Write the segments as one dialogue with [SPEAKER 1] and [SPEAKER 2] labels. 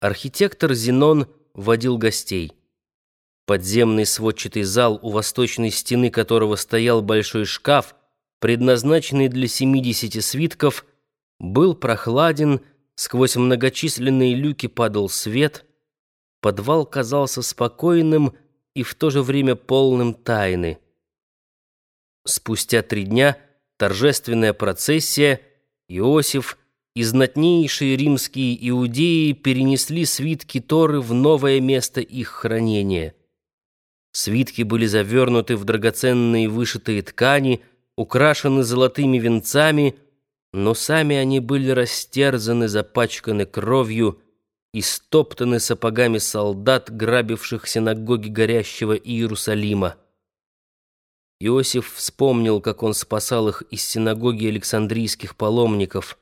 [SPEAKER 1] Архитектор Зенон водил гостей. Подземный сводчатый зал, у восточной стены которого стоял большой шкаф, предназначенный для 70 свитков, был прохладен, сквозь многочисленные люки падал свет, подвал казался спокойным и в то же время полным тайны. Спустя три дня торжественная процессия, Иосиф и знатнейшие римские иудеи перенесли свитки Торы в новое место их хранения. Свитки были завернуты в драгоценные вышитые ткани, украшены золотыми венцами, но сами они были растерзаны, запачканы кровью и стоптаны сапогами солдат, грабивших синагоги горящего Иерусалима. Иосиф вспомнил, как он спасал их из синагоги Александрийских паломников.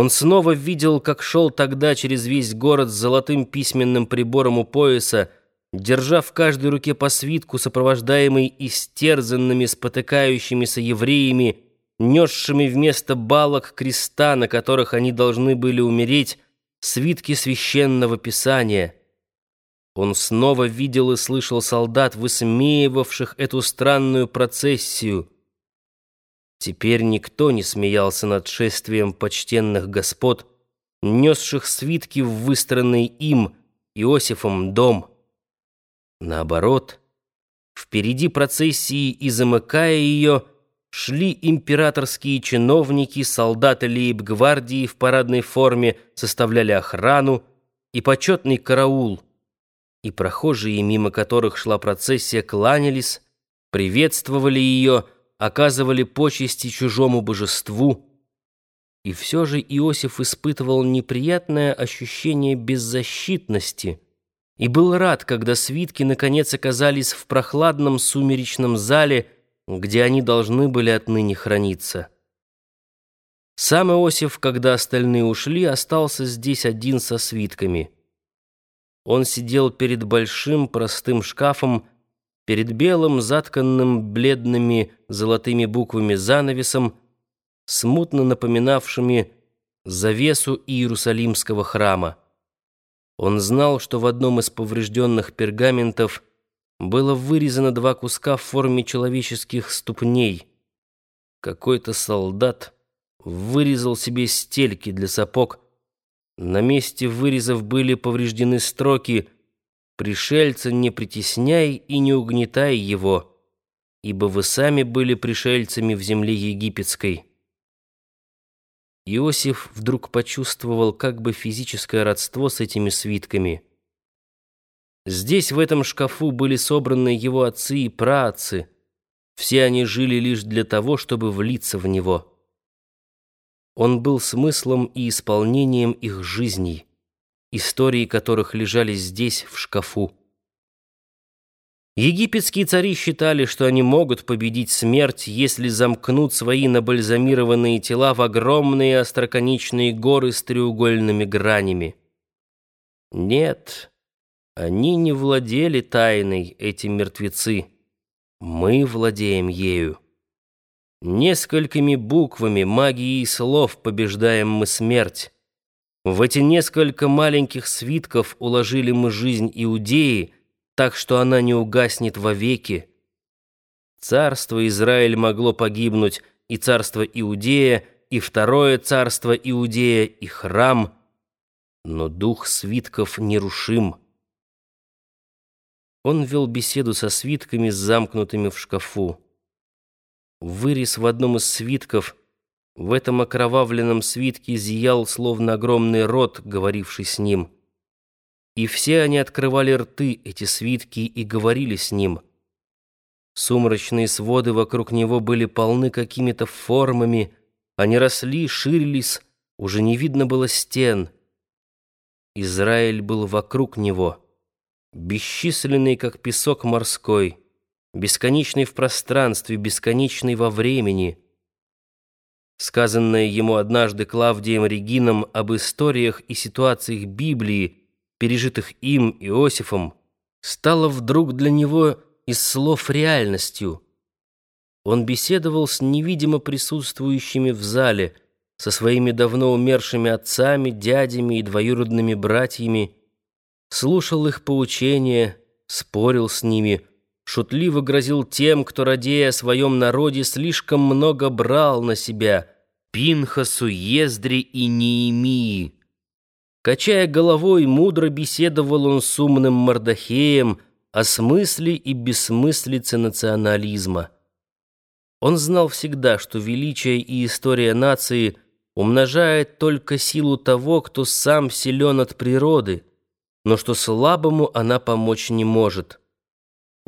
[SPEAKER 1] Он снова видел, как шел тогда через весь город с золотым письменным прибором у пояса, держа в каждой руке по свитку, сопровождаемый истерзанными, спотыкающимися евреями, несшими вместо балок креста, на которых они должны были умереть, свитки священного писания. Он снова видел и слышал солдат, высмеивавших эту странную процессию. Теперь никто не смеялся над шествием почтенных господ, несших свитки в выстроенный им, Иосифом, дом. Наоборот, впереди процессии и замыкая ее, шли императорские чиновники, солдаты лейб-гвардии в парадной форме составляли охрану и почетный караул, и прохожие, мимо которых шла процессия, кланялись, приветствовали ее, оказывали почести чужому божеству. И все же Иосиф испытывал неприятное ощущение беззащитности — и был рад, когда свитки наконец оказались в прохладном сумеречном зале, где они должны были отныне храниться. Сам Иосиф, когда остальные ушли, остался здесь один со свитками. Он сидел перед большим простым шкафом, перед белым, затканным бледными золотыми буквами занавесом, смутно напоминавшими завесу Иерусалимского храма. Он знал, что в одном из поврежденных пергаментов было вырезано два куска в форме человеческих ступней. Какой-то солдат вырезал себе стельки для сапог. На месте вырезов были повреждены строки «Пришельца не притесняй и не угнетай его, ибо вы сами были пришельцами в земле египетской». Иосиф вдруг почувствовал как бы физическое родство с этими свитками. Здесь, в этом шкафу, были собраны его отцы и праотцы. Все они жили лишь для того, чтобы влиться в него. Он был смыслом и исполнением их жизней, истории которых лежали здесь, в шкафу. Египетские цари считали, что они могут победить смерть, если замкнут свои набальзамированные тела в огромные остроконечные горы с треугольными гранями. Нет, они не владели тайной, эти мертвецы. Мы владеем ею. Несколькими буквами, магией слов побеждаем мы смерть. В эти несколько маленьких свитков уложили мы жизнь Иудеи — так что она не угаснет вовеки. Царство Израиль могло погибнуть, и царство Иудея, и второе царство Иудея, и храм, но дух свитков нерушим. Он вел беседу со свитками, замкнутыми в шкафу. Вырез в одном из свитков, в этом окровавленном свитке зиял, словно огромный рот, говоривший с ним — и все они открывали рты, эти свитки, и говорили с ним. Сумрачные своды вокруг него были полны какими-то формами, они росли, ширились, уже не видно было стен. Израиль был вокруг него, бесчисленный, как песок морской, бесконечный в пространстве, бесконечный во времени. Сказанное ему однажды Клавдием Регином об историях и ситуациях Библии — пережитых им, Иосифом, стало вдруг для него из слов реальностью. Он беседовал с невидимо присутствующими в зале, со своими давно умершими отцами, дядями и двоюродными братьями, слушал их поучения, спорил с ними, шутливо грозил тем, кто, радея о своем народе, слишком много брал на себя Пинхасу, Ездре и Неемии. Качая головой, мудро беседовал он с умным Мордахеем о смысле и бессмыслице национализма. Он знал всегда, что величие и история нации умножает только силу того, кто сам силен от природы, но что слабому она помочь не может.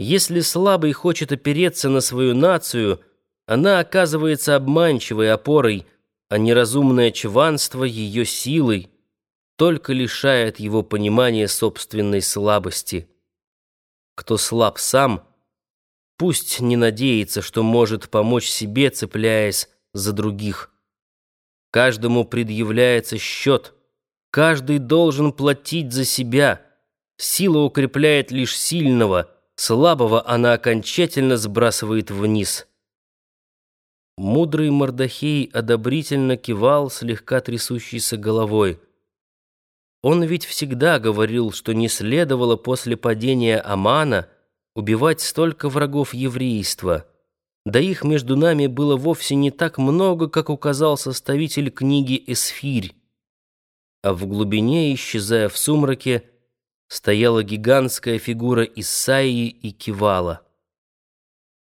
[SPEAKER 1] Если слабый хочет опереться на свою нацию, она оказывается обманчивой опорой, а неразумное чванство ее силой только лишает его понимания собственной слабости. Кто слаб сам, пусть не надеется, что может помочь себе, цепляясь за других. Каждому предъявляется счет, каждый должен платить за себя. Сила укрепляет лишь сильного, слабого она окончательно сбрасывает вниз. Мудрый Мордахей одобрительно кивал слегка трясущейся головой. Он ведь всегда говорил, что не следовало после падения Амана убивать столько врагов еврейства. Да их между нами было вовсе не так много, как указал составитель книги «Эсфирь». А в глубине, исчезая в сумраке, стояла гигантская фигура Исаии и кивала.